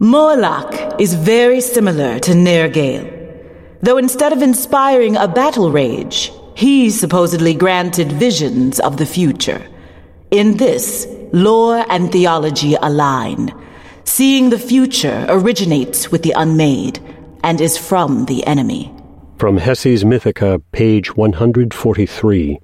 Moelach is very similar to Nergaoul. Though instead of inspiring a battle rage, he supposedly granted visions of the future. In this, lore and theology align. Seeing the future originates with the unmade and is from the enemy. From Hessi's Mythica, page 143.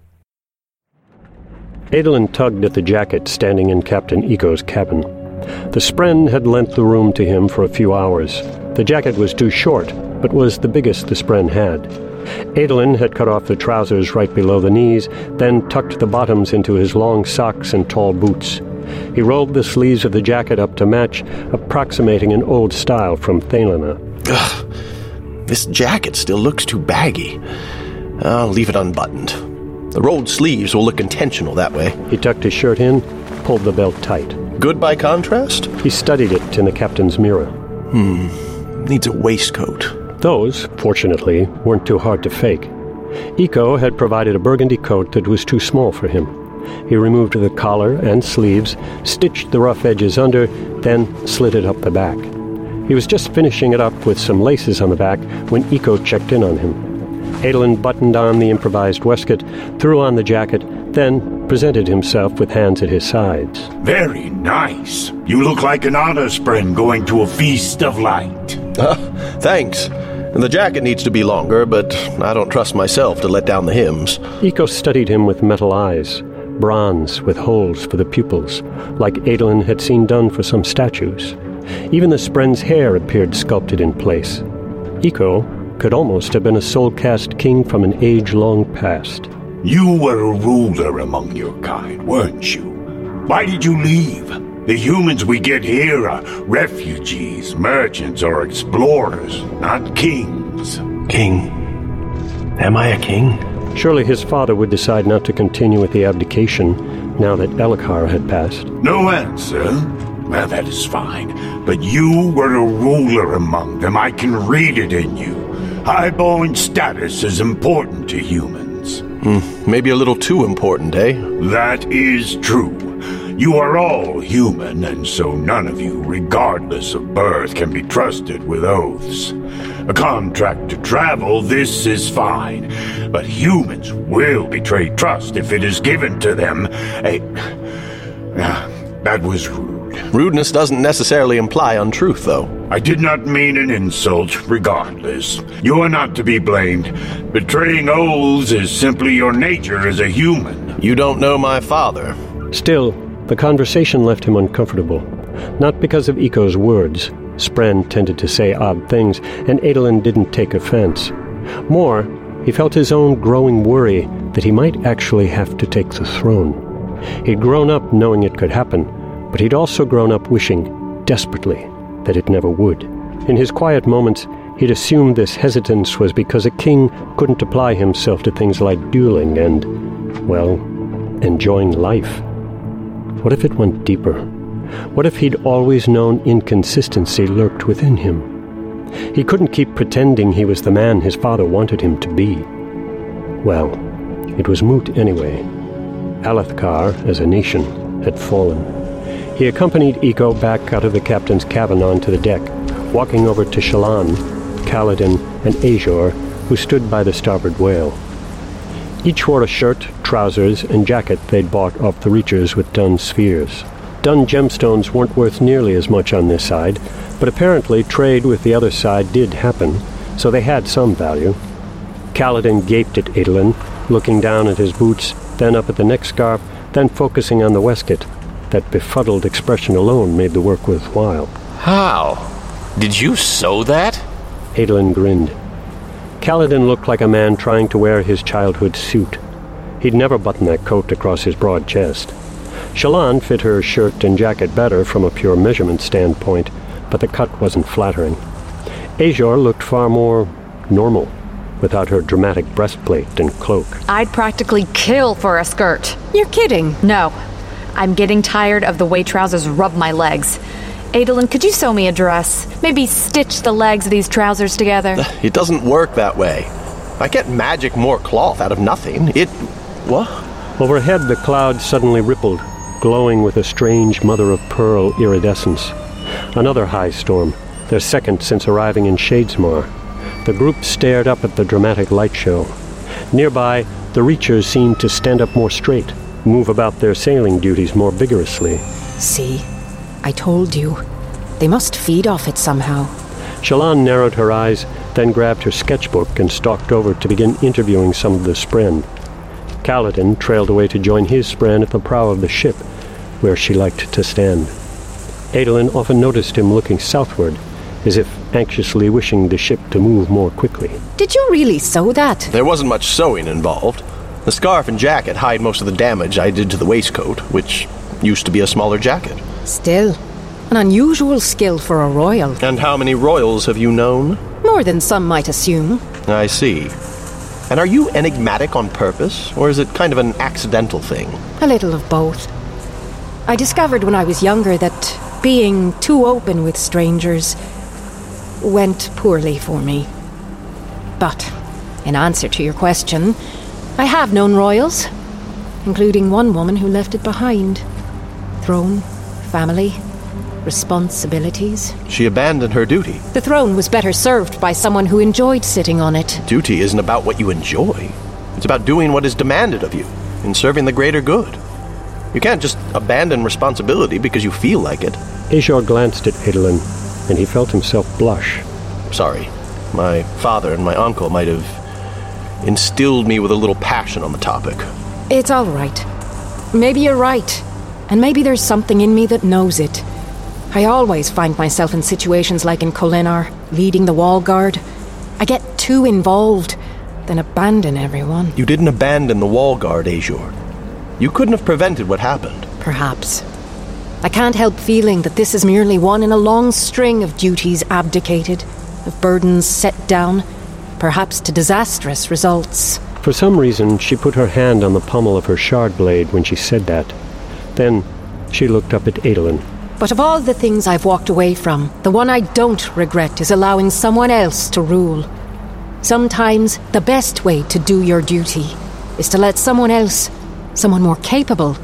Adolin tugged at the jacket standing in Captain Ico's cabin. The Spren had lent the room to him for a few hours. The jacket was too short, but was the biggest the Spren had. Adolin had cut off the trousers right below the knees, then tucked the bottoms into his long socks and tall boots. He rolled the sleeves of the jacket up to match, approximating an old style from Thaylenah. Ugh, this jacket still looks too baggy. I'll leave it unbuttoned. The rolled sleeves will look intentional that way. He tucked his shirt in, pulled the belt tight. Good by contrast? He studied it in the captain's mirror. Hmm, needs a waistcoat. Those, fortunately, weren't too hard to fake. Ico had provided a burgundy coat that was too small for him. He removed the collar and sleeves, stitched the rough edges under, then slid it up the back. He was just finishing it up with some laces on the back when Ico checked in on him. Adolin buttoned on the improvised waistcoat, threw on the jacket, then presented himself with hands at his sides. Very nice. You look like an honor spren going to a feast of light. Uh, thanks. And the jacket needs to be longer, but I don't trust myself to let down the hems. Ico studied him with metal eyes, bronze with holes for the pupils, like Adolin had seen done for some statues. Even the Spren's hair appeared sculpted in place. Ico could almost have been a soul-cast king from an age-long past. You were a ruler among your kind, weren't you? Why did you leave? The humans we get here are refugees, merchants, or explorers, not kings. King. Am I a king? Surely his father would decide not to continue with the abdication now that Elhokar had passed. No answer? Well, that is fine. But you were a ruler among them. I can read it in you. Highborn status is important to humans. Mm, maybe a little too important, eh? That is true. You are all human, and so none of you, regardless of birth, can be trusted with oaths. A contract to travel, this is fine. But humans will betray trust if it is given to them. A... Ah, that was rude. Rudeness doesn't necessarily imply untruth, though. I did not mean an insult, regardless. You are not to be blamed. Betraying oaths is simply your nature as a human. You don't know my father. Still, the conversation left him uncomfortable. Not because of Ico's words. Spren tended to say odd things, and Adolin didn't take offense. More, he felt his own growing worry that he might actually have to take the throne. He'd grown up knowing it could happen, but he'd also grown up wishing, desperately, that it never would. In his quiet moments, he'd assumed this hesitance was because a king couldn't apply himself to things like dueling and, well, enjoying life. What if it went deeper? What if he'd always known inconsistency lurked within him? He couldn't keep pretending he was the man his father wanted him to be. Well, it was moot anyway. Alethkar, as a nation, had fallen. He accompanied Ico back out of the captain's cabin onto the deck, walking over to Shallan, Kaladin, and Azure, who stood by the starboard whale. Each wore a shirt, trousers, and jacket they'd bought off the reachers with dun spheres. Dun gemstones weren't worth nearly as much on this side, but apparently trade with the other side did happen, so they had some value. Kaladin gaped at Adolin, looking down at his boots, then up at the neck scarf, then focusing on the waistcoat. That befuddled expression alone made the work worthwhile. How? Did you sew that? Adolin grinned. Kaladin looked like a man trying to wear his childhood suit. He'd never buttoned that coat across his broad chest. Shallan fit her shirt and jacket better from a pure measurement standpoint, but the cut wasn't flattering. Azure looked far more normal, without her dramatic breastplate and cloak. I'd practically kill for a skirt. You're kidding. No. I'm getting tired of the way trousers rub my legs. Adolin, could you sew me a dress? Maybe stitch the legs of these trousers together? It doesn't work that way. I get magic more cloth out of nothing. It. What? Overhead, the clouds suddenly rippled, glowing with a strange mother of pearl iridescence. Another high storm, their second since arriving in Shadesmar. The group stared up at the dramatic light show. Nearby, the Reachers seemed to stand up more straight, move about their sailing duties more vigorously. See? I told you. They must feed off it somehow. Shallan narrowed her eyes, then grabbed her sketchbook and stalked over to begin interviewing some of the Spren. Kaladin trailed away to join his Spren at the prow of the ship, where she liked to stand. Adolin often noticed him looking southward, as if anxiously wishing the ship to move more quickly. Did you really sew that? There wasn't much sewing involved. The scarf and jacket hide most of the damage I did to the waistcoat, which used to be a smaller jacket. Still, an unusual skill for a royal. And how many royals have you known? More than some might assume. I see. And are you enigmatic on purpose, or is it kind of an accidental thing? A little of both. I discovered when I was younger that being too open with strangers went poorly for me. But, in answer to your question, I have known royals, including one woman who left it behind. Throne, family, responsibilities. She abandoned her duty. The throne was better served by someone who enjoyed sitting on it. Duty isn't about what you enjoy, it's about doing what is demanded of you in serving the greater good. You can't just abandon responsibility because you feel like it. Azure glanced at Adolin, and he felt himself blush. Sorry. My father and my uncle might have instilled me with a little passion on the topic. It's all right. Maybe you're right. And maybe there's something in me that knows it. I always find myself in situations like in Kholinar, leading the wall guard. I get too involved, then abandon everyone. You didn't abandon the wall guard, Azure. You couldn't have prevented what happened. Perhaps. I can't help feeling that this is merely one in a long string of duties abdicated, of burdens set down, perhaps to disastrous results. For some reason, she put her hand on the pommel of her shard blade when she said that. Then she looked up at Adolin. But of all the things I've walked away from, the one I don't regret is allowing someone else to rule. Sometimes the best way to do your duty is to let someone else, someone more capable,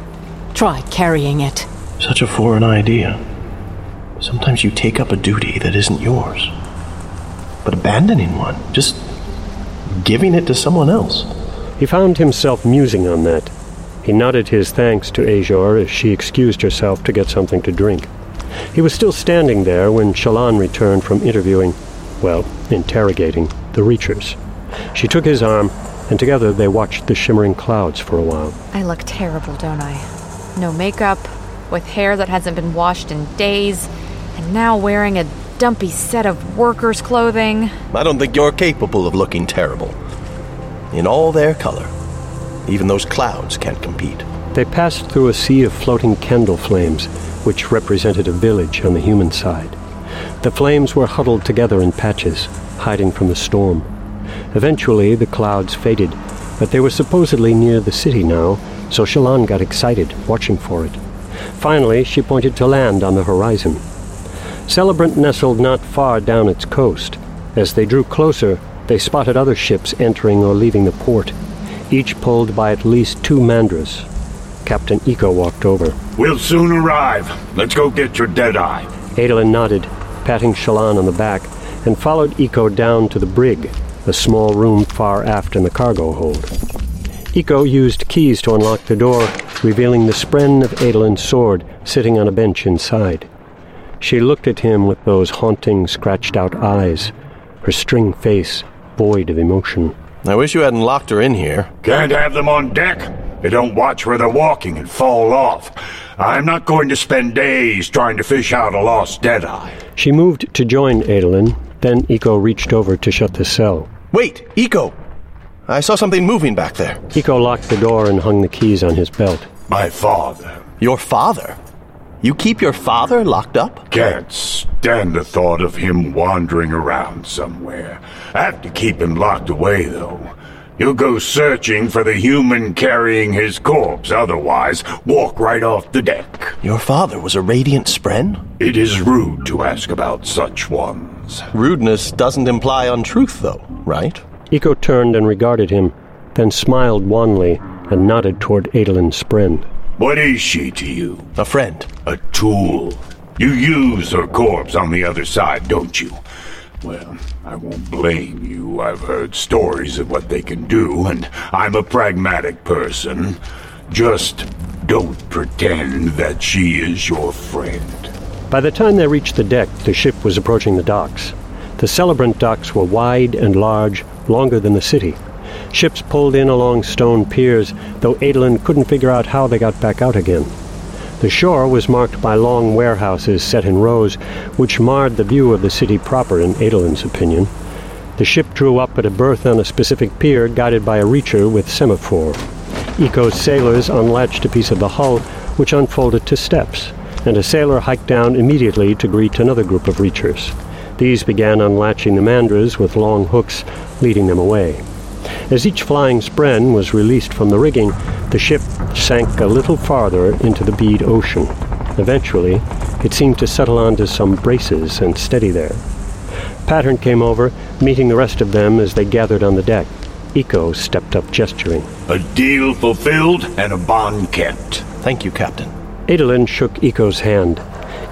try carrying it. Such a foreign idea. Sometimes you take up a duty that isn't yours. But abandoning one, just giving it to someone else. He found himself musing on that. He nodded his thanks to Azure as she excused herself to get something to drink. He was still standing there when Shallan returned from interviewing, well, interrogating, the Reachers. She took his arm, and together they watched the shimmering clouds for a while. I look terrible, don't I? No makeup, with hair that hasn't been washed in days, and now wearing a dumpy set of workers' clothing. I don't think you're capable of looking terrible. In all their color. Even those clouds can't compete. They passed through a sea of floating candle flames, which represented a village on the human side. The flames were huddled together in patches, hiding from the storm. Eventually, the clouds faded, but they were supposedly near the city now, so Shallan got excited, watching for it. Finally, she pointed to land on the horizon. Celebrant nestled not far down its coast. As they drew closer, they spotted other ships entering or leaving the port, each pulled by at least two Mandras. Captain Ico walked over. We'll soon arrive. Let's go get your dead eye. Adolin nodded, patting Shallan on the back, and followed Ico down to the brig, a small room far aft in the cargo hold. Ico used keys to unlock the door, revealing the spren of Adolin's sword sitting on a bench inside. She looked at him with those haunting, scratched out eyes, her string face void of emotion. I wish you hadn't locked her in here. Can't have them on deck. They don't watch where they're walking and fall off. I'm not going to spend days trying to fish out a lost Deadeye. She moved to join Adolin, then Ico reached over to shut the cell. Wait, Ico! I saw something moving back there. Ico locked the door and hung the keys on his belt. My father. Your father? You keep your father locked up? Can't stand the thought of him wandering around somewhere. Have to keep him locked away, though. You'll go searching for the human carrying his corpse, otherwise, walk right off the deck. Your father was a radiant spren? It is rude to ask about such ones. Rudeness doesn't imply untruth, though, right? Ico turned and regarded him, then smiled wanly and nodded toward Adolin Spren. What is she to you? A friend. A tool. You use her corpse on the other side, don't you? Well, I won't blame you. I've heard stories of what they can do, and I'm a pragmatic person. Just don't pretend that she is your friend. By the time they reached the deck, the ship was approaching the docks. The celebrant docks were wide and large, longer than the city. Ships pulled in along stone piers, though Adolin couldn't figure out how they got back out again. The shore was marked by long warehouses set in rows, which marred the view of the city proper, in Adolin's opinion. The ship drew up at a berth on a specific pier, guided by a reacher with semaphore. Ico's sailors unlatched a piece of the hull, which unfolded to steps, and a sailor hiked down immediately to greet another group of reachers. These began unlatching the mandras with long hooks, leading them away. As each flying spren was released from the rigging, the ship sank a little farther into the bead ocean. Eventually, it seemed to settle onto some braces and steady there. Pattern came over, meeting the rest of them as they gathered on the deck. Ico stepped up, gesturing. A deal fulfilled and a bond kept. Thank you, Captain. Adolin shook Ico's hand.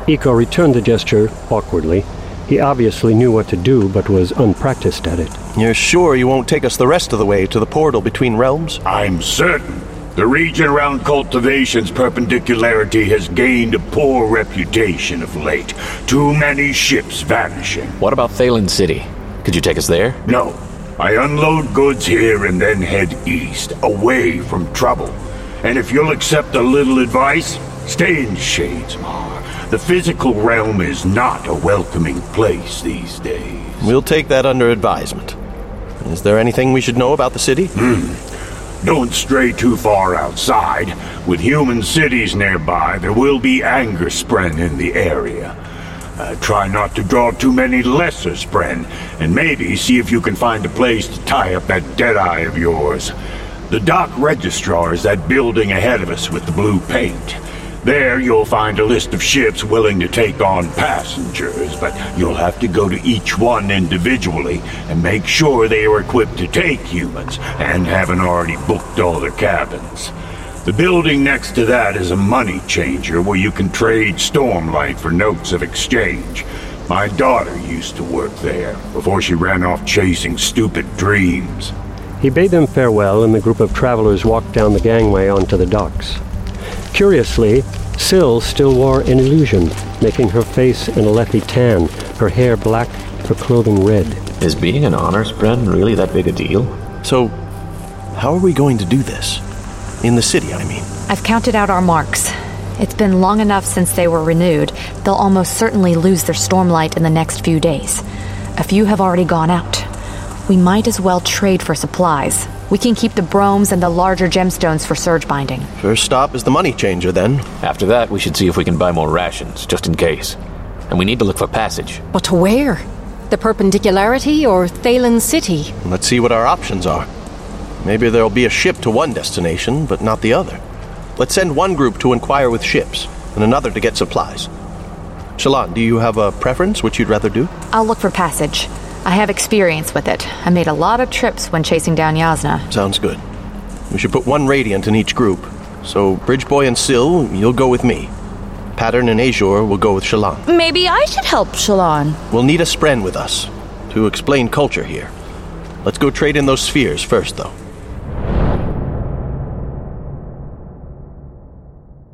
Ico returned the gesture awkwardly. He obviously knew what to do, but was unpracticed at it. You're sure you won't take us the rest of the way to the portal between realms? I'm certain. The region around cultivation's perpendicularity has gained a poor reputation of late. Too many ships vanishing. What about Thaylen City? Could you take us there? No. I unload goods here and then head east, away from trouble. And if you'll accept a little advice, stay in Shadesmar. The physical realm is not a welcoming place these days. We'll take that under advisement. Is there anything we should know about the city? Don't stray too far outside. With human cities nearby, there will be anger spren in the area. Uh, try not to draw too many lesser spren, and maybe see if you can find a place to tie up that dead eye of yours. The dock registrar is that building ahead of us with the blue paint. There you'll find a list of ships willing to take on passengers, but you'll have to go to each one individually and make sure they are equipped to take humans and haven't already booked all their cabins. The building next to that is a money changer where you can trade Stormlight for notes of exchange. My daughter used to work there before she ran off chasing stupid dreams. He bade them farewell, and the group of travelers walked down the gangway onto the docks. Curiously, Syl still wore an illusion, making her face an Alethi tan, her hair black, her clothing red. Is being an honors spren really that big a deal? So, how are we going to do this? In the city, I mean. I've counted out our marks. It's been long enough since they were renewed. They'll almost certainly lose their stormlight in the next few days. A few have already gone out. We might as well trade for supplies. We can keep the broams and the larger gemstones for surge binding. First stop is the money changer, then. After that, we should see if we can buy more rations, just in case. And we need to look for passage. But to where? The Perpendicularity or Thaylen City? Let's see what our options are. Maybe there'll be a ship to one destination, but not the other. Let's send one group to inquire with ships, and another to get supplies. Shallan, do you have a preference which you'd rather do? I'll look for passage. I have experience with it. I made a lot of trips when chasing down Jasnah. Sounds good. We should put one radiant in each group. So, Bridgeboy and Syl, you'll go with me. Pattern and Azure will go with Shallan. Maybe I should help Shallan. We'll need a spren with us to explain culture here. Let's go trade in those spheres first, though.